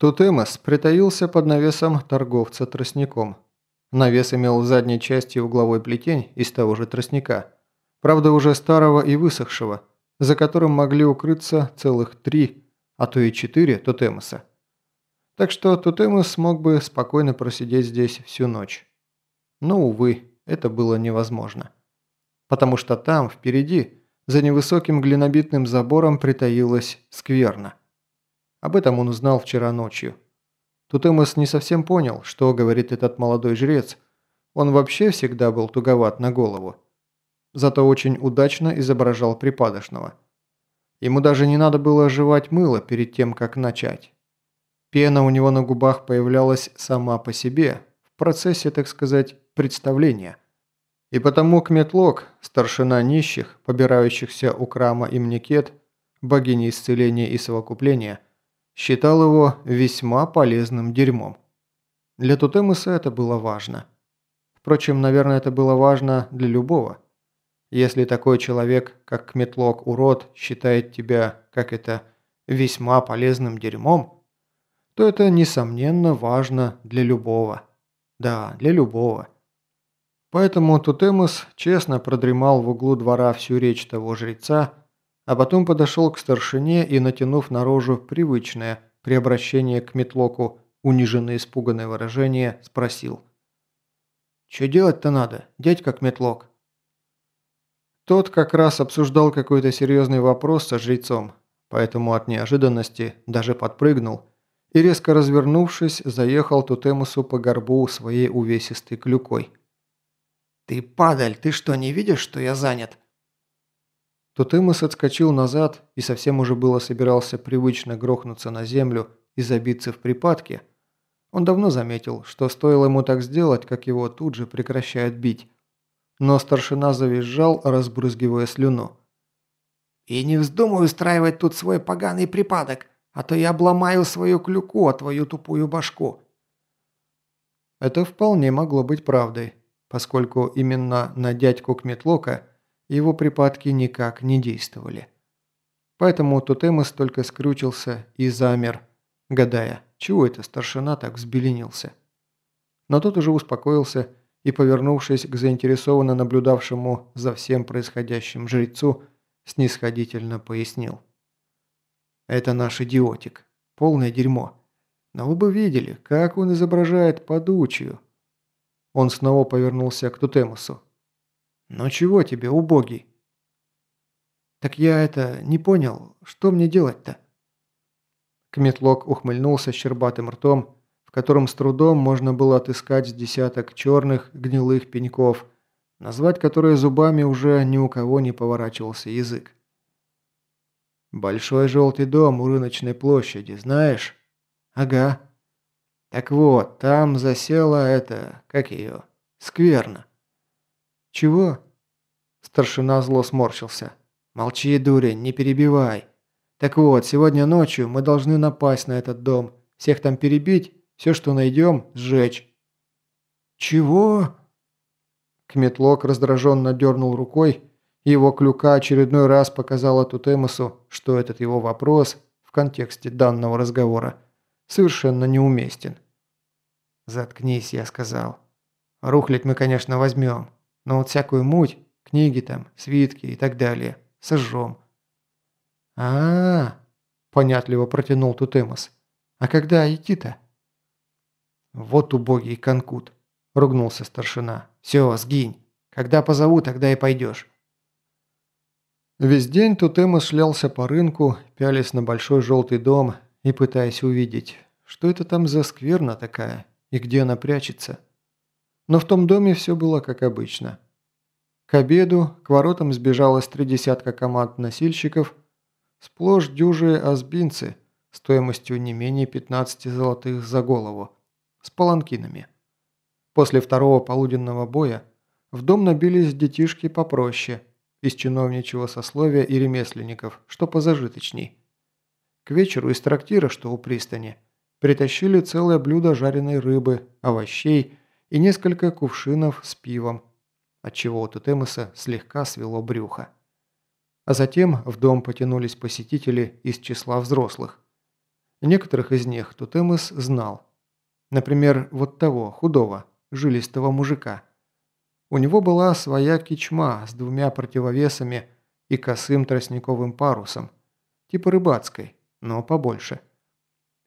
Тутемос притаился под навесом торговца тростником. Навес имел в задней части угловой плетень из того же тростника, правда уже старого и высохшего, за которым могли укрыться целых три, а то и четыре тотемоса. Так что тотемос смог бы спокойно просидеть здесь всю ночь. Но, увы, это было невозможно. Потому что там, впереди, за невысоким глинобитным забором притаилась скверна. Об этом он узнал вчера ночью. Тутемос не совсем понял, что говорит этот молодой жрец. Он вообще всегда был туговат на голову. Зато очень удачно изображал припадочного. Ему даже не надо было жевать мыло перед тем, как начать. Пена у него на губах появлялась сама по себе, в процессе, так сказать, представления. И потому Кметлок, старшина нищих, побирающихся у крама Имникет, богини исцеления и совокупления – считал его весьма полезным дерьмом. Для Тутемуса это было важно. Впрочем, наверное, это было важно для любого. Если такой человек, как Кметлок Урод, считает тебя, как это, весьма полезным дерьмом, то это, несомненно, важно для любого. Да, для любого. Поэтому Тутемус честно продремал в углу двора всю речь того жреца, а потом подошел к старшине и, натянув на рожу привычное при обращении к Метлоку униженное испуганное выражение, спросил. «Че делать-то надо, дядька Кметлок?» Тот как раз обсуждал какой-то серьезный вопрос со жрецом, поэтому от неожиданности даже подпрыгнул и, резко развернувшись, заехал Тутемусу по горбу своей увесистой клюкой. «Ты падаль, ты что, не видишь, что я занят?» Тутымос отскочил назад и совсем уже было собирался привычно грохнуться на землю и забиться в припадке. Он давно заметил, что стоило ему так сделать, как его тут же прекращают бить. Но старшина завизжал, разбрызгивая слюну. «И не вздумай устраивать тут свой поганый припадок, а то я обломаю свою клюку, а твою тупую башку». Это вполне могло быть правдой, поскольку именно на дядьку Кметлока – его припадки никак не действовали. Поэтому Тотемос только скрючился и замер, гадая, чего это старшина так взбеленился. Но тот уже успокоился и, повернувшись к заинтересованно наблюдавшему за всем происходящим жрецу, снисходительно пояснил. «Это наш идиотик. Полное дерьмо. Но вы бы видели, как он изображает подучию». Он снова повернулся к Тутемусу. «Ну чего тебе, убогий?» «Так я это не понял. Что мне делать-то?» Кметлок ухмыльнулся щербатым ртом, в котором с трудом можно было отыскать десяток черных гнилых пеньков, назвать которые зубами уже ни у кого не поворачивался язык. «Большой желтый дом у рыночной площади, знаешь?» «Ага». «Так вот, там засела это... как ее? Скверно. «Чего?» Старшина зло сморщился. «Молчи, дурень, не перебивай. Так вот, сегодня ночью мы должны напасть на этот дом, всех там перебить, все, что найдем, сжечь». «Чего?» Кметлок раздраженно дернул рукой, его клюка очередной раз показала Тутемосу, что этот его вопрос в контексте данного разговора совершенно неуместен. «Заткнись», я сказал. «Рухлить мы, конечно, возьмем, но вот всякую муть, книги там, свитки и так далее, сожжем. а, -а, -а понятливо протянул Тутемос. «А когда идти-то?» «Вот убогий конкут», – ругнулся старшина. «Все, сгинь. Когда позову, тогда и пойдешь». Весь день Тутемос шлялся по рынку, пялись на большой желтый дом и пытаясь увидеть, что это там за скверна такая и где она прячется. Но в том доме все было как обычно. К обеду к воротам сбежалось три десятка команд носильщиков, сплошь дюжие азбинцы стоимостью не менее 15 золотых за голову, с паланкинами. После второго полуденного боя в дом набились детишки попроще, из чиновничьего сословия и ремесленников, что позажиточней. К вечеру из трактира, что у пристани, притащили целое блюдо жареной рыбы, овощей и несколько кувшинов с пивом, отчего у Тутемоса слегка свело брюхо. А затем в дом потянулись посетители из числа взрослых. Некоторых из них Тутемыс знал. Например, вот того, худого, жилистого мужика. У него была своя кичма с двумя противовесами и косым тростниковым парусом, типа рыбацкой, но побольше.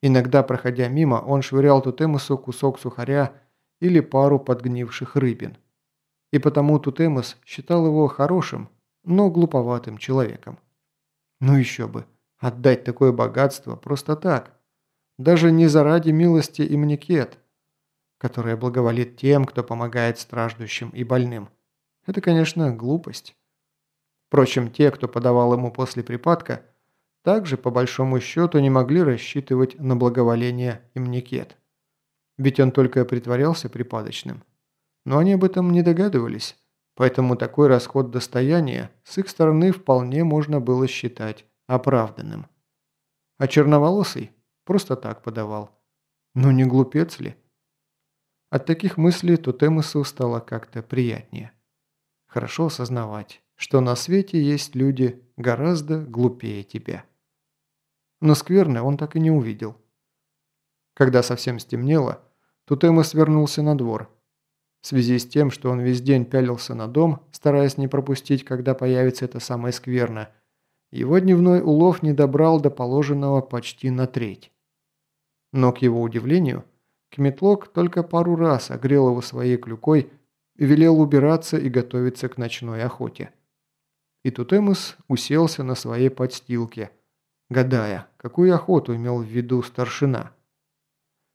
Иногда, проходя мимо, он швырял Тутемусу кусок сухаря или пару подгнивших рыбин. И потому Тутемус считал его хорошим, но глуповатым человеком. Ну еще бы, отдать такое богатство просто так. Даже не заради милости и мникет, которая благоволит тем, кто помогает страждущим и больным. Это, конечно, глупость. Впрочем, те, кто подавал ему после припадка, также, по большому счету, не могли рассчитывать на благоволение имникет. Ведь он только притворялся припадочным. Но они об этом не догадывались, поэтому такой расход достояния с их стороны вполне можно было считать оправданным. А черноволосый просто так подавал. Ну не глупец ли? От таких мыслей Тутемусу стало как-то приятнее. Хорошо осознавать, что на свете есть люди гораздо глупее тебя. Но скверны он так и не увидел. Когда совсем стемнело, Тутемус вернулся на двор. В связи с тем, что он весь день пялился на дом, стараясь не пропустить, когда появится это самое скверно, его дневной улов не добрал до положенного почти на треть. Но, к его удивлению, Кметлок только пару раз огрел его своей клюкой и велел убираться и готовиться к ночной охоте. И Тутемус уселся на своей подстилке, гадая, какую охоту имел в виду старшина.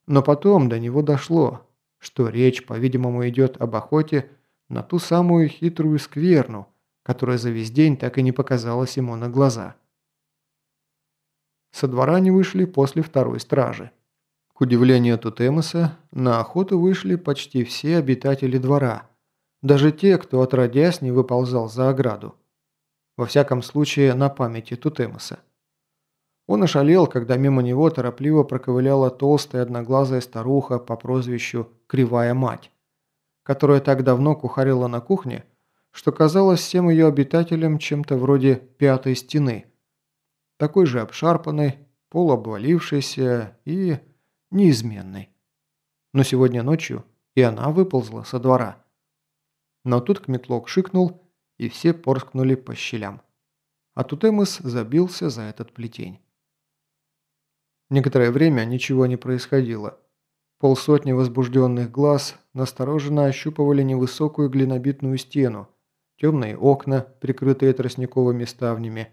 Но потом до него дошло, что речь, по-видимому, идет об охоте на ту самую хитрую скверну, которая за весь день так и не показалась ему на глаза. Со двора они вышли после второй стражи. К удивлению Тутемоса, на охоту вышли почти все обитатели двора, даже те, кто отродясь не выползал за ограду. Во всяком случае, на памяти Тутемоса. Он ошалел, когда мимо него торопливо проковыляла толстая одноглазая старуха по прозвищу Кривая Мать, которая так давно кухарила на кухне, что казалось всем ее обитателям чем-то вроде пятой стены, такой же обшарпанной, полуобвалившейся и неизменной. Но сегодня ночью и она выползла со двора. Но тут Кметлок шикнул, и все порскнули по щелям. А Тутемыс забился за этот плетень. Некоторое время ничего не происходило. Полсотни возбужденных глаз настороженно ощупывали невысокую глинобитную стену, темные окна, прикрытые тростниковыми ставнями,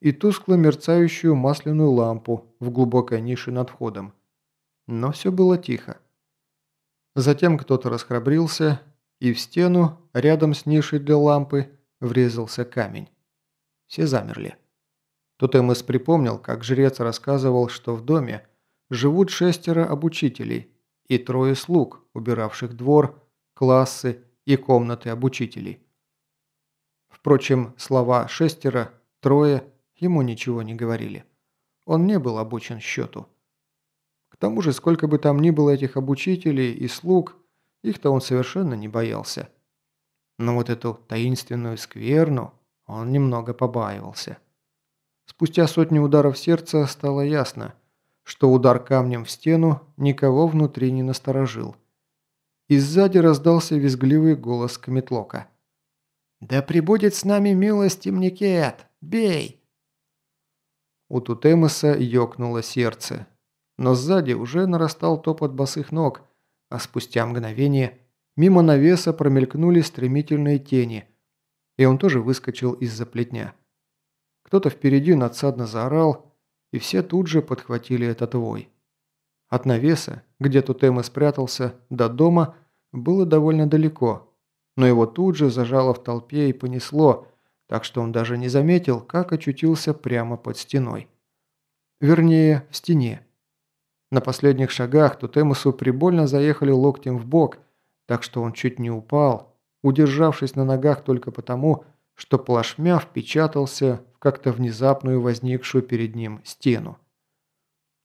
и тускло мерцающую масляную лампу в глубокой нише над входом. Но все было тихо. Затем кто-то расхрабрился, и в стену, рядом с нишей для лампы, врезался камень. Все замерли. Тут Эммес припомнил, как жрец рассказывал, что в доме живут шестеро обучителей и трое слуг, убиравших двор, классы и комнаты обучителей. Впрочем, слова «шестеро», «трое» ему ничего не говорили. Он не был обучен счету. К тому же, сколько бы там ни было этих обучителей и слуг, их-то он совершенно не боялся. Но вот эту таинственную скверну он немного побаивался. Спустя сотни ударов сердца стало ясно, что удар камнем в стену никого внутри не насторожил. И сзади раздался визгливый голос Кометлока. «Да прибудет с нами милость, Темникет! Бей!» У Тутемоса ёкнуло сердце, но сзади уже нарастал топот босых ног, а спустя мгновение мимо навеса промелькнули стремительные тени, и он тоже выскочил из-за плетня. Кто-то впереди надсадно заорал, и все тут же подхватили этот вой. От навеса, где Тутема спрятался, до дома было довольно далеко, но его тут же зажало в толпе и понесло, так что он даже не заметил, как очутился прямо под стеной. Вернее, в стене. На последних шагах Тутемусу прибольно заехали локтем в бок, так что он чуть не упал, удержавшись на ногах только потому, что плашмя впечатался в как-то внезапную возникшую перед ним стену.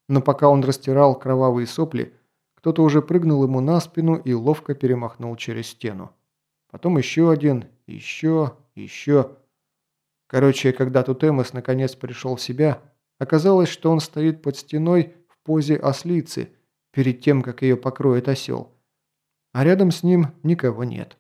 Но пока он растирал кровавые сопли, кто-то уже прыгнул ему на спину и ловко перемахнул через стену. Потом еще один, еще, еще. Короче, когда Тутемос наконец пришел в себя, оказалось, что он стоит под стеной позе ослицы перед тем, как ее покроет осел. А рядом с ним никого нет.